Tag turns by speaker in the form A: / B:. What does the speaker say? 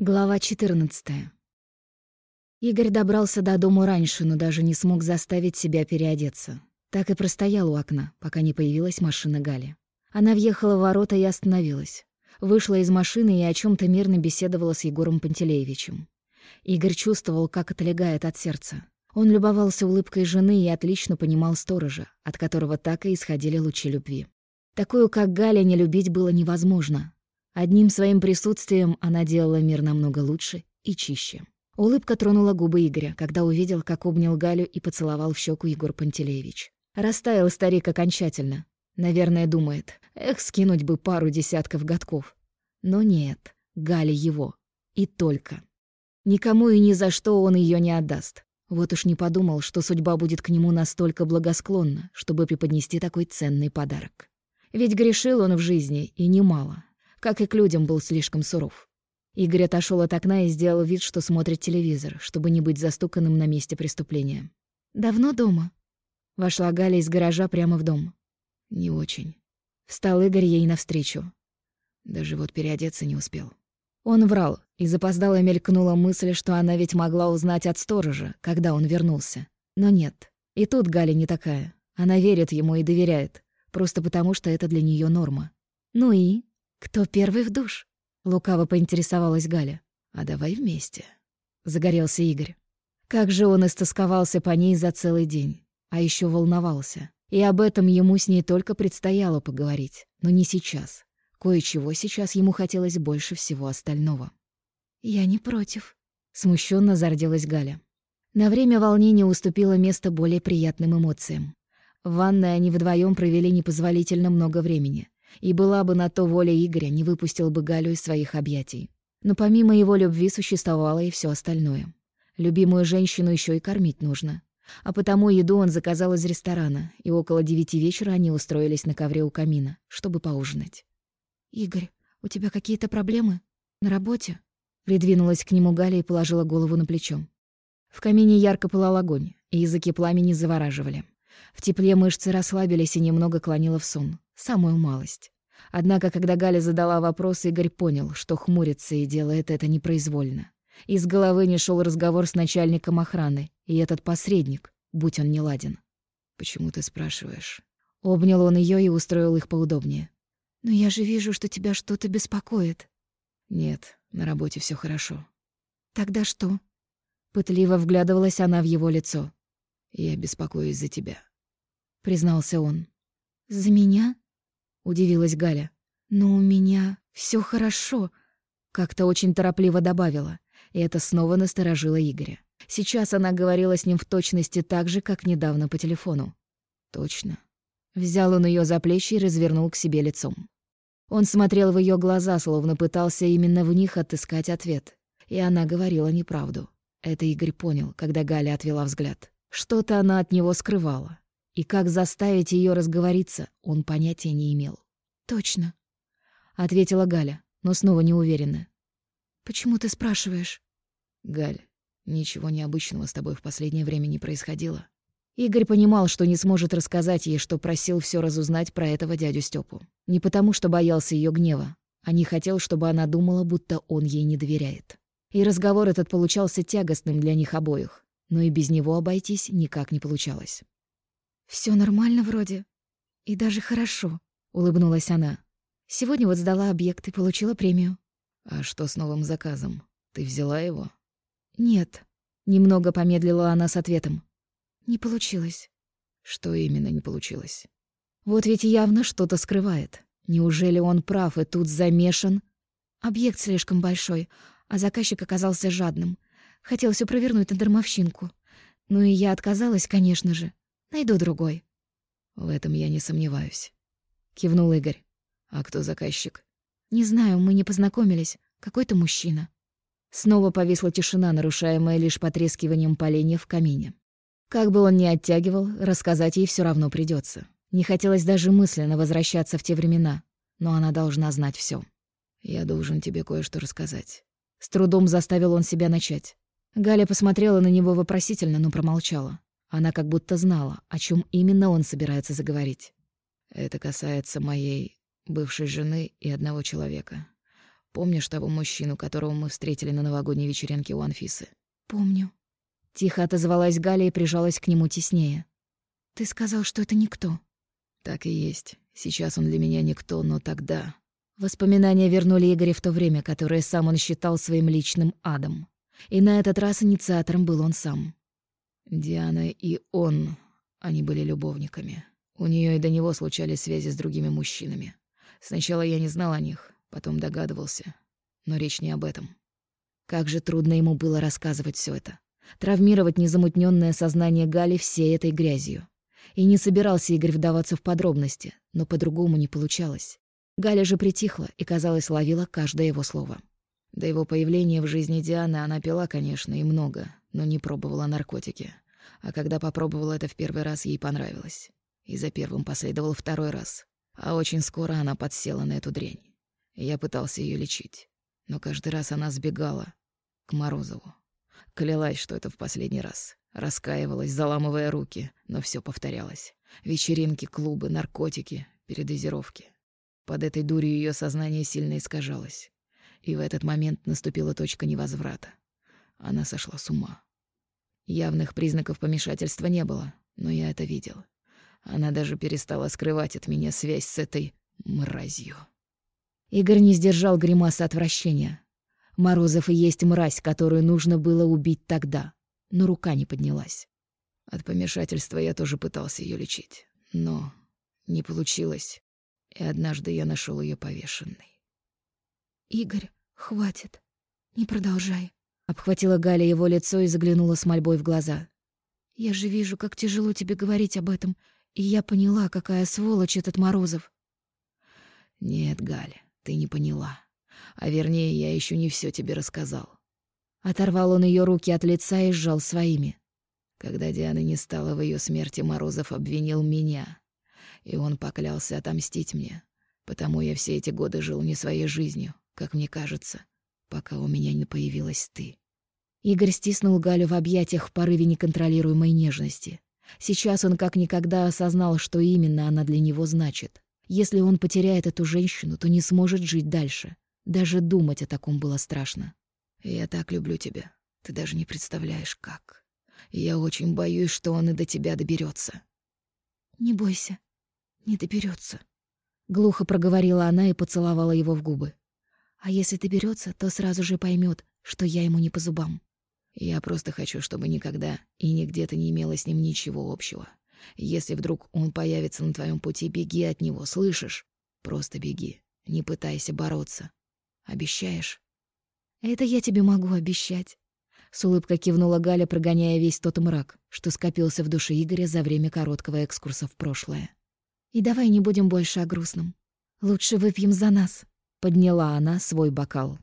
A: Глава 14. Игорь добрался до дома раньше, но даже не смог заставить себя переодеться. Так и простоял у окна, пока не появилась машина Гали. Она въехала в ворота и остановилась. Вышла из машины и о чем то мирно беседовала с Егором Пантелеевичем. Игорь чувствовал, как отлегает от сердца. Он любовался улыбкой жены и отлично понимал сторожа, от которого так и исходили лучи любви. Такую, как Галя, не любить было невозможно, Одним своим присутствием она делала мир намного лучше и чище. Улыбка тронула губы Игоря, когда увидел, как обнял Галю и поцеловал в щеку Егор Пантелеевич. Растаял старик окончательно. Наверное, думает, эх, скинуть бы пару десятков годков. Но нет, Галя его. И только. Никому и ни за что он ее не отдаст. Вот уж не подумал, что судьба будет к нему настолько благосклонна, чтобы преподнести такой ценный подарок. Ведь грешил он в жизни, и немало как и к людям был слишком суров. Игорь отошел от окна и сделал вид, что смотрит телевизор, чтобы не быть застуканным на месте преступления. «Давно дома?» Вошла Галя из гаража прямо в дом. «Не очень». Встал Игорь ей навстречу. Даже вот переодеться не успел. Он врал, и запоздало мелькнула мысль, что она ведь могла узнать от сторожа, когда он вернулся. Но нет. И тут Галя не такая. Она верит ему и доверяет, просто потому что это для нее норма. «Ну и?» «Кто первый в душ?» — лукаво поинтересовалась Галя. «А давай вместе», — загорелся Игорь. Как же он истосковался по ней за целый день, а еще волновался. И об этом ему с ней только предстояло поговорить, но не сейчас. Кое-чего сейчас ему хотелось больше всего остального. «Я не против», — смущенно зарделась Галя. На время волнения уступило место более приятным эмоциям. В ванной они вдвоем провели непозволительно много времени. И была бы на то воля Игоря, не выпустил бы Галю из своих объятий. Но помимо его любви существовало и все остальное. Любимую женщину еще и кормить нужно. А потому еду он заказал из ресторана, и около девяти вечера они устроились на ковре у камина, чтобы поужинать. «Игорь, у тебя какие-то проблемы? На работе?» Придвинулась к нему Галя и положила голову на плечо. В камине ярко пылал огонь, и языки пламени завораживали. В тепле мышцы расслабились и немного клонило в сон. Самую малость. Однако, когда Галя задала вопрос, Игорь понял, что хмурится и делает это непроизвольно. Из головы не шел разговор с начальником охраны, и этот посредник, будь он не ладен. «Почему ты спрашиваешь?» Обнял он ее и устроил их поудобнее. «Но я же вижу, что тебя что-то беспокоит». «Нет, на работе все хорошо». «Тогда что?» Пытливо вглядывалась она в его лицо. «Я беспокоюсь за тебя», — признался он. «За меня?» Удивилась Галя. «Но у меня все хорошо», — как-то очень торопливо добавила. И это снова насторожило Игоря. Сейчас она говорила с ним в точности так же, как недавно по телефону. «Точно». Взял он ее за плечи и развернул к себе лицом. Он смотрел в ее глаза, словно пытался именно в них отыскать ответ. И она говорила неправду. Это Игорь понял, когда Галя отвела взгляд. Что-то она от него скрывала. И как заставить ее разговориться, он понятия не имел. «Точно», — ответила Галя, но снова неуверенно. «Почему ты спрашиваешь?» «Галь, ничего необычного с тобой в последнее время не происходило». Игорь понимал, что не сможет рассказать ей, что просил все разузнать про этого дядю Степу. Не потому, что боялся ее гнева, а не хотел, чтобы она думала, будто он ей не доверяет. И разговор этот получался тягостным для них обоих, но и без него обойтись никак не получалось. Все нормально вроде. И даже хорошо, улыбнулась она. Сегодня вот сдала объект и получила премию. А что с новым заказом? Ты взяла его? Нет. Немного помедлила она с ответом. Не получилось. Что именно не получилось? Вот ведь явно что-то скрывает. Неужели он прав и тут замешан? Объект слишком большой, а заказчик оказался жадным. Хотел все провернуть на дармовщинку. Ну и я отказалась, конечно же. Найду другой. В этом я не сомневаюсь. Кивнул Игорь. А кто заказчик? Не знаю, мы не познакомились. Какой-то мужчина. Снова повисла тишина, нарушаемая лишь потрескиванием поленья в камине. Как бы он ни оттягивал, рассказать ей все равно придется. Не хотелось даже мысленно возвращаться в те времена, но она должна знать все. «Я должен тебе кое-что рассказать». С трудом заставил он себя начать. Галя посмотрела на него вопросительно, но промолчала. Она как будто знала, о чем именно он собирается заговорить. «Это касается моей бывшей жены и одного человека.
B: Помнишь того мужчину, которого мы встретили на новогодней вечеринке у Анфисы?
A: Помню. Тихо отозвалась Галя и прижалась к нему теснее. Ты сказал, что это никто.
B: Так и есть. Сейчас он для меня никто, но тогда...
A: Воспоминания вернули Игоря в то время, которое сам он считал своим личным адом. И на этот раз инициатором был он сам.
B: Диана и он, они были любовниками. У нее и до него случались связи с другими мужчинами. Сначала я не знал о них, потом догадывался. Но речь не об этом.
A: Как же трудно ему было рассказывать все это. Травмировать незамутненное сознание Гали всей этой грязью. И не собирался Игорь вдаваться в подробности, но по-другому не получалось. Галя же притихла и, казалось, ловила каждое его слово.
B: До его появления в жизни Дианы она пила, конечно, и много, но не пробовала наркотики. А когда попробовала это в первый раз, ей понравилось. И за первым последовал второй раз. А очень скоро она подсела на эту дрянь. Я пытался ее лечить. Но каждый раз она сбегала к Морозову. Клялась, что это в последний раз. Раскаивалась, заламывая руки, но все повторялось. Вечеринки, клубы, наркотики, передозировки. Под этой дурью ее сознание сильно искажалось. И в этот момент наступила точка невозврата. Она сошла с ума. Явных признаков помешательства не было, но я это видел. Она даже перестала скрывать от меня связь с этой мразью.
A: Игорь не сдержал гримаса отвращения. Морозов и есть мразь, которую нужно было убить тогда, но рука не поднялась.
B: От помешательства я тоже пытался ее лечить, но не получилось, и однажды я нашел ее повешенной.
C: «Игорь, хватит, не продолжай», —
A: обхватила Галя его лицо и заглянула с мольбой в глаза.
C: «Я же вижу, как тяжело тебе говорить об этом, и я поняла, какая сволочь этот Морозов».
B: «Нет, Галя, ты не поняла. А вернее, я еще не все тебе рассказал.
A: Оторвал он ее руки от лица и сжал своими.
B: Когда Дианы не стало в ее смерти, Морозов обвинил меня. И он поклялся отомстить мне. Потому я все эти годы жил не своей жизнью, как мне кажется, пока у меня не появилась ты.
A: Игорь стиснул Галю в объятиях в порыве неконтролируемой нежности. Сейчас он как никогда осознал, что именно она для него значит. Если он потеряет эту женщину, то не сможет жить дальше. Даже думать о таком было страшно.
B: «Я так люблю тебя. Ты даже не представляешь, как. Я очень боюсь, что он и до тебя доберется.
C: «Не бойся, не доберется.
A: Глухо проговорила она и поцеловала его в губы.
C: «А если доберется, то сразу же поймет, что я ему не по зубам».
B: «Я просто хочу, чтобы никогда и нигде ты не имела с ним ничего общего. Если вдруг он появится на твоем пути, беги от него, слышишь? Просто беги. Не пытайся бороться. Обещаешь?»
C: «Это я тебе могу обещать».
A: С улыбкой кивнула Галя, прогоняя весь тот мрак, что скопился в душе Игоря за время короткого экскурса в прошлое.
C: «И давай не будем больше о грустном. Лучше выпьем за нас», —
A: подняла она свой бокал.